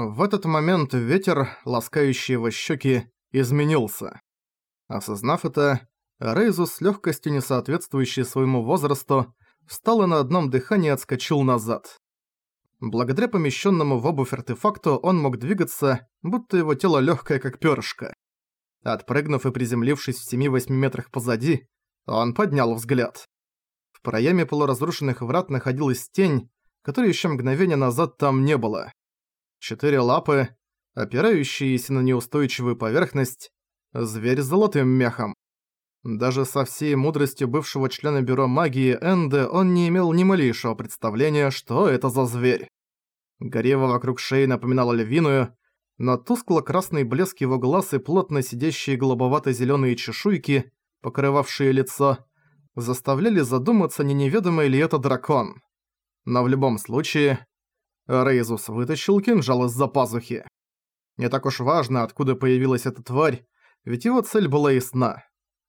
В этот момент ветер, ласкающий его щеки, изменился. Осознав это, Рейзус с легкостью, не соответствующей своему возрасту, встал и на одном дыхании отскочил назад. Благодаря помещенному в обувь артефакту он мог двигаться, будто его тело легкое как перышко. Отпрыгнув и приземлившись в 7-8 метрах позади, он поднял взгляд. В проеме полуразрушенных врат находилась тень, которой еще мгновение назад там не было. Четыре лапы, опирающиеся на неустойчивую поверхность, зверь с золотым мехом. Даже со всей мудростью бывшего члена Бюро магии Энде он не имел ни малейшего представления, что это за зверь. Горева вокруг шеи напоминала львиную, но тускло-красный блеск его глаз и плотно сидящие голубовато-зелёные чешуйки, покрывавшие лицо, заставляли задуматься, не неведомый ли это дракон. Но в любом случае, Рейзус вытащил кинжал из-за пазухи. Не так уж важно, откуда появилась эта тварь, ведь его цель была ясна.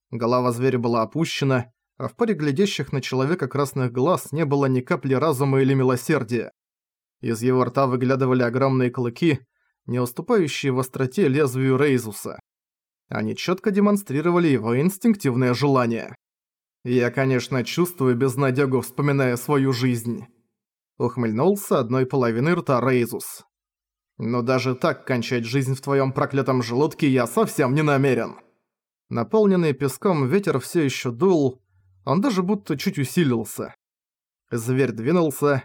Голова зверя была опущена, а в паре глядящих на человека красных глаз не было ни капли разума или милосердия. Из его рта выглядывали огромные клыки, не уступающие в остроте лезвию Рейзуса. Они четко демонстрировали его инстинктивное желание. «Я, конечно, чувствую безнадёгу, вспоминая свою жизнь», — ухмыльнулся одной половиной рта Рейзус. «Но даже так кончать жизнь в твоем проклятом желудке я совсем не намерен». Наполненный песком ветер все еще дул, он даже будто чуть усилился. Зверь двинулся,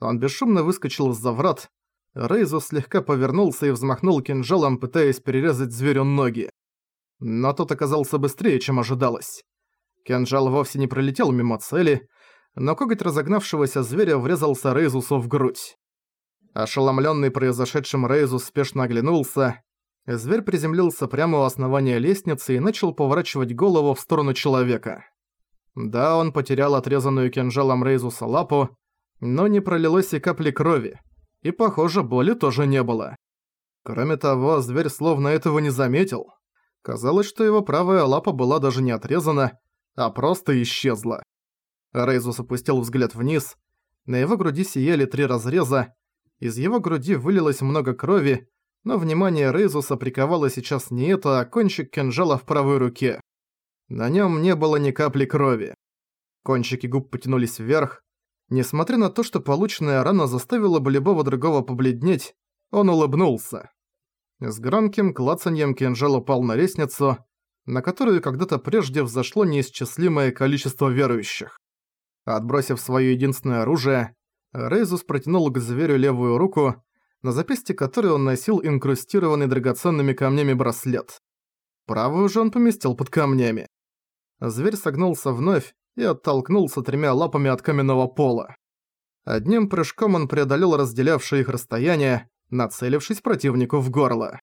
он бесшумно выскочил из-за врат, Рейзу слегка повернулся и взмахнул кинжалом, пытаясь перерезать зверю ноги. Но тот оказался быстрее, чем ожидалось. Кинжал вовсе не пролетел мимо цели, но коготь разогнавшегося зверя врезался Рейзусу в грудь. Ошеломленный произошедшим Рейзус спешно оглянулся. Зверь приземлился прямо у основания лестницы и начал поворачивать голову в сторону человека. Да, он потерял отрезанную кинжалом Рейзуса лапу, но не пролилось и капли крови и, похоже, боли тоже не было. Кроме того, зверь словно этого не заметил. Казалось, что его правая лапа была даже не отрезана, а просто исчезла. Рейзус опустил взгляд вниз. На его груди сияли три разреза. Из его груди вылилось много крови, но внимание Рейзуса приковало сейчас не это, а кончик кинжала в правой руке. На нем не было ни капли крови. Кончики губ потянулись вверх, Несмотря на то, что полученная рана заставила бы любого другого побледнеть, он улыбнулся. С громким клацаньем кинжал упал на лестницу, на которую когда-то прежде взошло неисчислимое количество верующих. Отбросив свое единственное оружие, Рейзус протянул к зверю левую руку, на запястье которой он носил инкрустированный драгоценными камнями браслет. Правую же он поместил под камнями. Зверь согнулся вновь, и оттолкнулся тремя лапами от каменного пола. Одним прыжком он преодолел разделявшее их расстояние, нацелившись противнику в горло.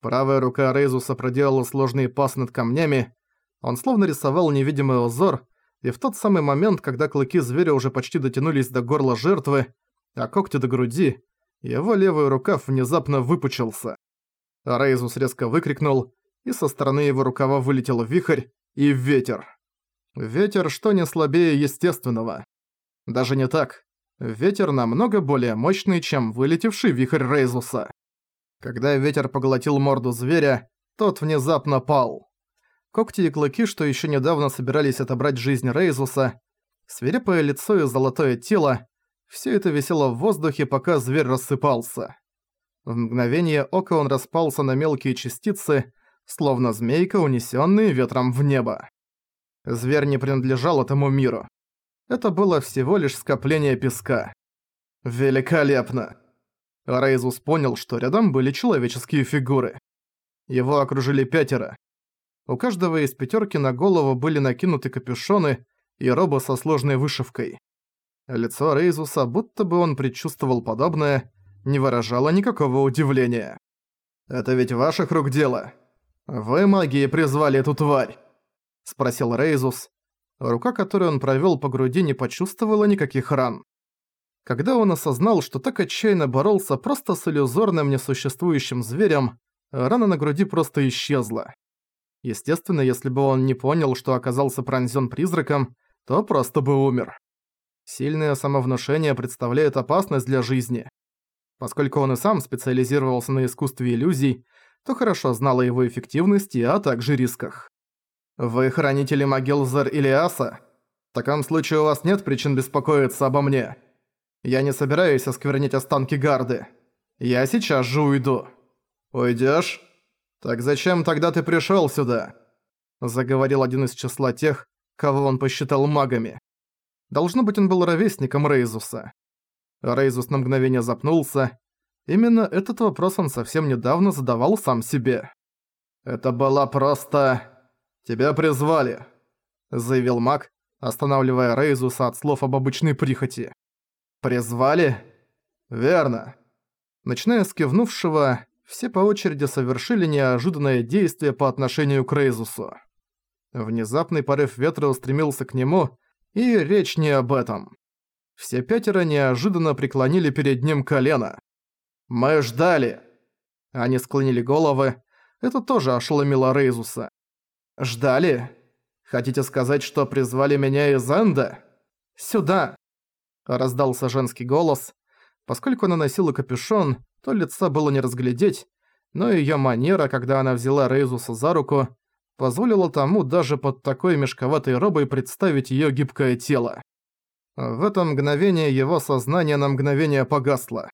Правая рука Рейзуса проделала сложный пас над камнями, он словно рисовал невидимый узор, и в тот самый момент, когда клыки зверя уже почти дотянулись до горла жертвы, а когти до груди, его левый рукав внезапно выпучился. Рейзус резко выкрикнул, и со стороны его рукава вылетел вихрь и ветер. Ветер что не слабее естественного. Даже не так. Ветер намного более мощный, чем вылетевший вихрь Рейзуса. Когда ветер поглотил морду зверя, тот внезапно пал. Когти и клыки, что еще недавно собирались отобрать жизнь Рейзуса, свирепое лицо и золотое тело, все это висело в воздухе, пока зверь рассыпался. В мгновение ока он распался на мелкие частицы, словно змейка, унесенная ветром в небо. Зверь не принадлежал этому миру. Это было всего лишь скопление песка. Великолепно! Рейзус понял, что рядом были человеческие фигуры. Его окружили пятеро. У каждого из пятерки на голову были накинуты капюшоны и роба со сложной вышивкой. Лицо Рейзуса, будто бы он предчувствовал подобное, не выражало никакого удивления. «Это ведь ваших рук дело. Вы магией призвали эту тварь!» спросил Рейзус. Рука, которую он провёл по груди, не почувствовала никаких ран. Когда он осознал, что так отчаянно боролся просто с иллюзорным несуществующим зверем, рана на груди просто исчезла. Естественно, если бы он не понял, что оказался пронзён призраком, то просто бы умер. Сильное самовнушение представляет опасность для жизни. Поскольку он и сам специализировался на искусстве иллюзий, то хорошо знал о его эффективности, а также рисках. «Вы хранители могил Зар Илиаса? В таком случае у вас нет причин беспокоиться обо мне. Я не собираюсь осквернить останки гарды. Я сейчас же уйду». «Уйдёшь? Так зачем тогда ты пришёл сюда?» Заговорил один из числа тех, кого он посчитал магами. Должно быть, он был ровесником Рейзуса. Рейзус на мгновение запнулся. Именно этот вопрос он совсем недавно задавал сам себе. «Это была просто... Тебя призвали», — заявил маг, останавливая Рейзуса от слов об обычной прихоти. «Призвали?» «Верно». Начиная с кивнувшего, все по очереди совершили неожиданное действие по отношению к Рейзусу. Внезапный порыв ветра устремился к нему, и речь не об этом. Все пятеро неожиданно преклонили перед ним колено. «Мы ждали!» Они склонили головы. Это тоже ошеломило Рейзуса. «Ждали? Хотите сказать, что призвали меня из Энда?» «Сюда!» Раздался женский голос. Поскольку она носила капюшон, то лица было не разглядеть, но её манера, когда она взяла Рейзуса за руку, позволила тому даже под такой мешковатой робой представить её гибкое тело. В это мгновение его сознание на мгновение погасло.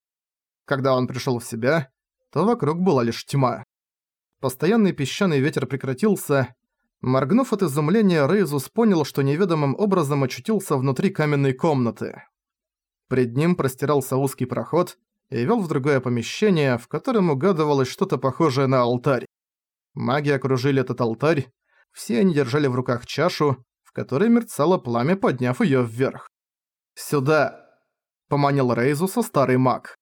Когда он пришёл в себя, то вокруг была лишь тьма. Постоянный песчаный ветер прекратился. Моргнув от изумления, Рейзус понял, что неведомым образом очутился внутри каменной комнаты. Пред ним простирался узкий проход и вел в другое помещение, в котором угадывалось что-то похожее на алтарь. Маги окружили этот алтарь, все они держали в руках чашу, в которой мерцало пламя, подняв её вверх. «Сюда!» — поманил Рейзуса старый маг.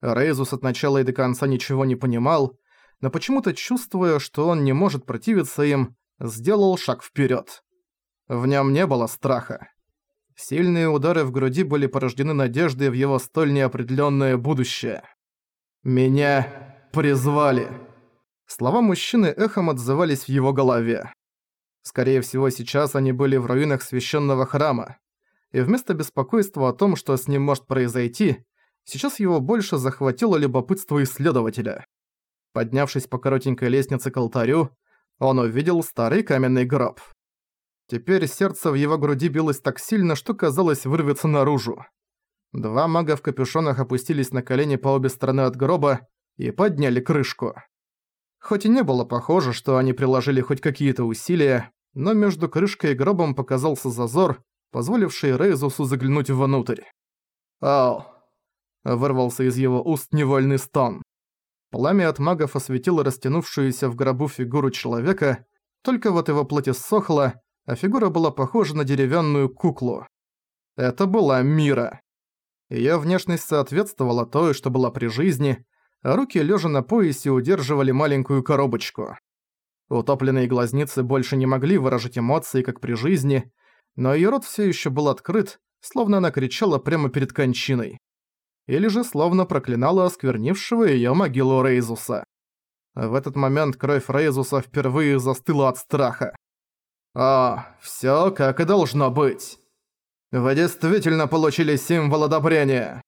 Рейзус от начала и до конца ничего не понимал, но почему-то чувствуя, что он не может противиться им, сделал шаг вперед. В нем не было страха. Сильные удары в груди были порождены надеждой в его столь неопределенное будущее. «Меня призвали!» Слова мужчины эхом отзывались в его голове. Скорее всего, сейчас они были в руинах священного храма. И вместо беспокойства о том, что с ним может произойти, сейчас его больше захватило любопытство исследователя. Поднявшись по коротенькой лестнице к алтарю, он увидел старый каменный гроб. Теперь сердце в его груди билось так сильно, что казалось вырвется наружу. Два мага в капюшонах опустились на колени по обе стороны от гроба и подняли крышку. Хоть и не было похоже, что они приложили хоть какие-то усилия, но между крышкой и гробом показался зазор, позволивший Рейзусу заглянуть внутрь. «Ау!» – вырвался из его уст невольный стон. Пламя от магов осветило растянувшуюся в гробу фигуру человека, только вот его плоть иссохла, а фигура была похожа на деревянную куклу. Это была Мира. Её внешность соответствовала той, что была при жизни, а руки, лежа на поясе, удерживали маленькую коробочку. Утопленные глазницы больше не могли выражать эмоции, как при жизни, но её рот всё ещё был открыт, словно она кричала прямо перед кончиной. Или же словно проклинала осквернившего её могилу Рейзуса. В этот момент кровь Рейзуса впервые застыла от страха. «А, всё как и должно быть. Вы действительно получили символ одобрения».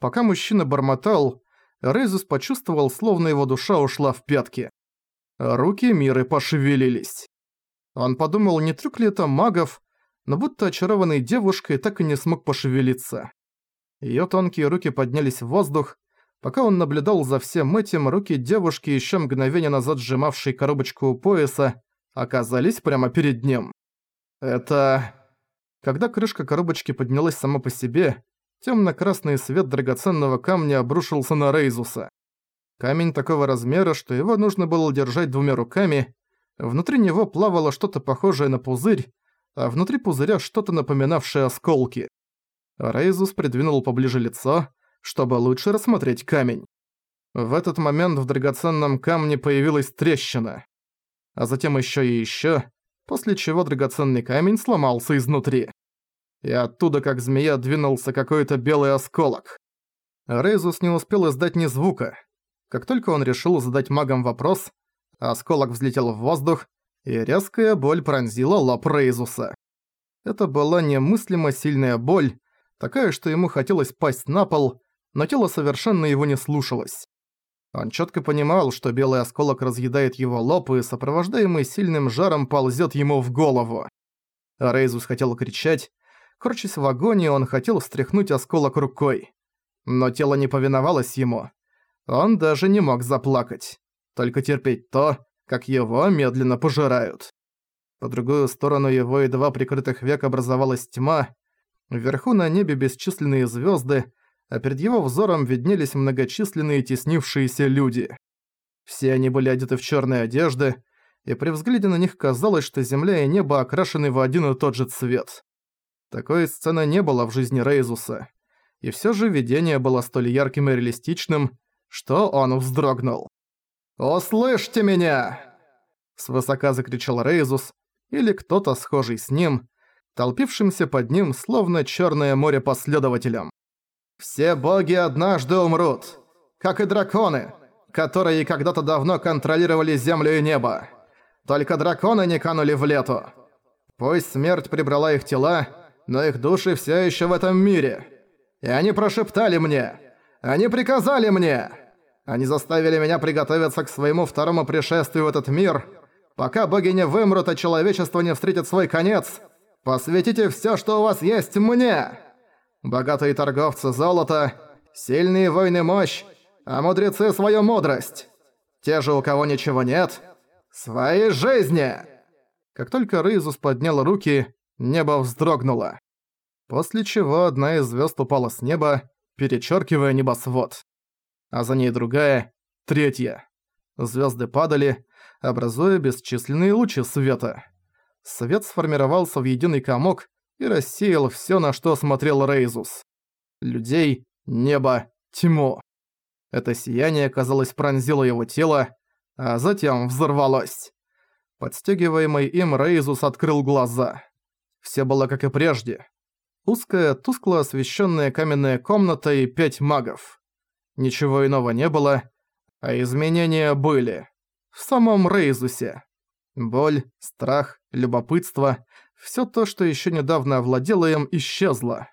Пока мужчина бормотал, Рейзус почувствовал, словно его душа ушла в пятки. Руки Миры пошевелились. Он подумал, не трюк ли это магов, но будто очарованной девушкой так и не смог пошевелиться. Её тонкие руки поднялись в воздух. Пока он наблюдал за всем этим, руки девушки, ещё мгновение назад сжимавшей коробочку у пояса, оказались прямо перед ним. Это... Когда крышка коробочки поднялась сама по себе, темно-красный свет драгоценного камня обрушился на Рейзуса. Камень такого размера, что его нужно было держать двумя руками, внутри него плавало что-то похожее на пузырь, а внутри пузыря что-то напоминавшее осколки. Рейзус придвинул поближе лицо, чтобы лучше рассмотреть камень. В этот момент в драгоценном камне появилась трещина а затем еще и еще, после чего драгоценный камень сломался изнутри. И оттуда, как змея, двинулся какой-то белый осколок. Рейзус не успел издать ни звука. Как только он решил задать магам вопрос, осколок взлетел в воздух, и резкая боль пронзила лоб Рейзуса. Это была немыслимо сильная боль, такая, что ему хотелось пасть на пол, но тело совершенно его не слушалось. Он четко понимал, что белый осколок разъедает его лоб и, сопровождаемый сильным жаром, ползет ему в голову. Рейзус хотел кричать. Корчась в агонии, он хотел встряхнуть осколок рукой. Но тело не повиновалось ему. Он даже не мог заплакать. Только терпеть то, как его медленно пожирают. По другую сторону его едва прикрытых век образовалась тьма. Вверху на небе бесчисленные звезды, а перед его взором виднелись многочисленные теснившиеся люди. Все они были одеты в черные одежды, и при взгляде на них казалось, что земля и небо окрашены в один и тот же цвет. Такой сцены не было в жизни Рейзуса. И все же видение было столь ярким и реалистичным, что он вздрогнул. «Услышьте меня!» Свысока закричал Рейзус, или кто-то схожий с ним, толпившимся под ним словно черное море последователям. Все боги однажды умрут, как и драконы, которые когда-то давно контролировали землю и небо. Только драконы не канули в лету. Пусть смерть прибрала их тела, но их души все еще в этом мире. И они прошептали мне. Они приказали мне. Они заставили меня приготовиться к своему второму пришествию в этот мир. Пока боги не вымрут, а человечество не встретит свой конец, посвятите все, что у вас есть, мне. Богатые торговцы золото, сильные воины мощь, а мудрецы свою мудрость. Те же, у кого ничего нет, свои жизни. Как только Рейзус поднял руки, небо вздрогнуло. После чего одна из звезд упала с неба, перечеркивая небосвод. А за ней другая, третья. Звезды падали, образуя бесчисленные лучи света. Свет сформировался в единый комок, и рассеял всё, на что смотрел Рейзус. Людей, небо, тьму. Это сияние, казалось, пронзило его тело, а затем взорвалось. Подстегиваемый им Рейзус открыл глаза. Все было как и прежде. Узкая, тускло освещенная каменная комната и пять магов. Ничего иного не было, а изменения были. В самом Рейзусе. Боль, страх, любопытство Всё то, что ещё недавно овладело им, исчезло.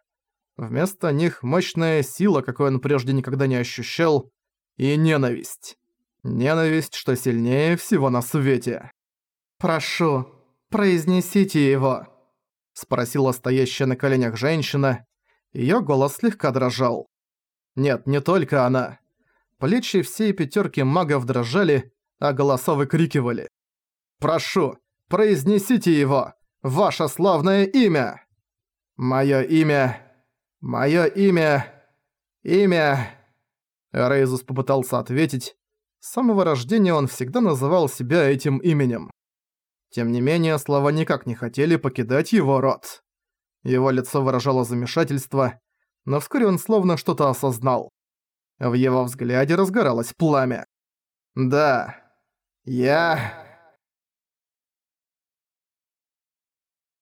Вместо них мощная сила, какой он прежде никогда не ощущал, и ненависть. Ненависть, что сильнее всего на свете. «Прошу, произнесите его», — спросила стоящая на коленях женщина. Её голос слегка дрожал. Нет, не только она. Плечи всей пятерки магов дрожали, а голоса выкрикивали. «Прошу, произнесите его! Ваше славное имя!» «Моё имя... Моё имя... Имя...» Рейзус попытался ответить. С самого рождения он всегда называл себя этим именем. Тем не менее, слова никак не хотели покидать его рот. Его лицо выражало замешательство, но вскоре он словно что-то осознал. В его взгляде разгоралось пламя. «Да, я...»